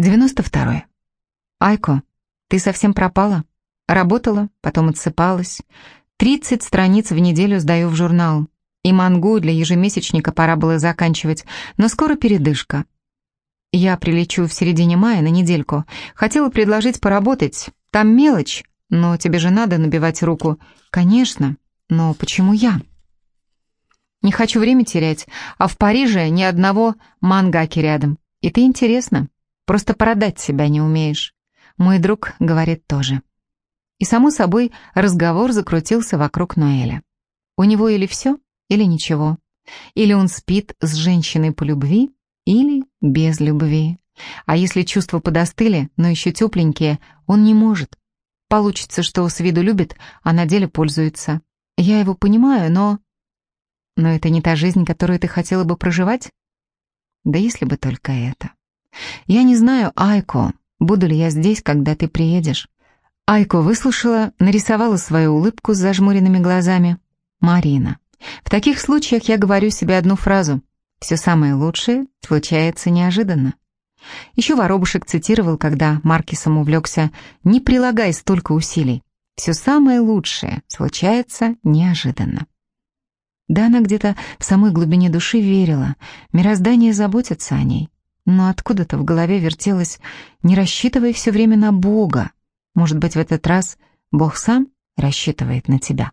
92. Айко, ты совсем пропала? Работала, потом отсыпалась. 30 страниц в неделю сдаю в журнал. И мангу для ежемесячника пора было заканчивать, но скоро передышка. Я прилечу в середине мая на недельку. Хотела предложить поработать. Там мелочь, но тебе же надо набивать руку. Конечно, но почему я? Не хочу время терять, а в Париже ни одного мангаки рядом. И ты интересно. Просто продать себя не умеешь. Мой друг говорит тоже. И, само собой, разговор закрутился вокруг Ноэля. У него или все, или ничего. Или он спит с женщиной по любви, или без любви. А если чувства подостыли, но еще тепленькие, он не может. Получится, что с виду любит, а на деле пользуется. Я его понимаю, но... Но это не та жизнь, которую ты хотела бы проживать? Да если бы только это. «Я не знаю, Айко, буду ли я здесь, когда ты приедешь». Айко выслушала, нарисовала свою улыбку с зажмуренными глазами. «Марина, в таких случаях я говорю себе одну фразу. Все самое лучшее случается неожиданно». Еще Воробушек цитировал, когда Маркисом увлекся «Не прилагай столько усилий. Все самое лучшее случается неожиданно». Да она где-то в самой глубине души верила, мироздание заботится о ней. Но откуда-то в голове вертелось «не рассчитывай все время на Бога». Может быть, в этот раз Бог сам рассчитывает на тебя.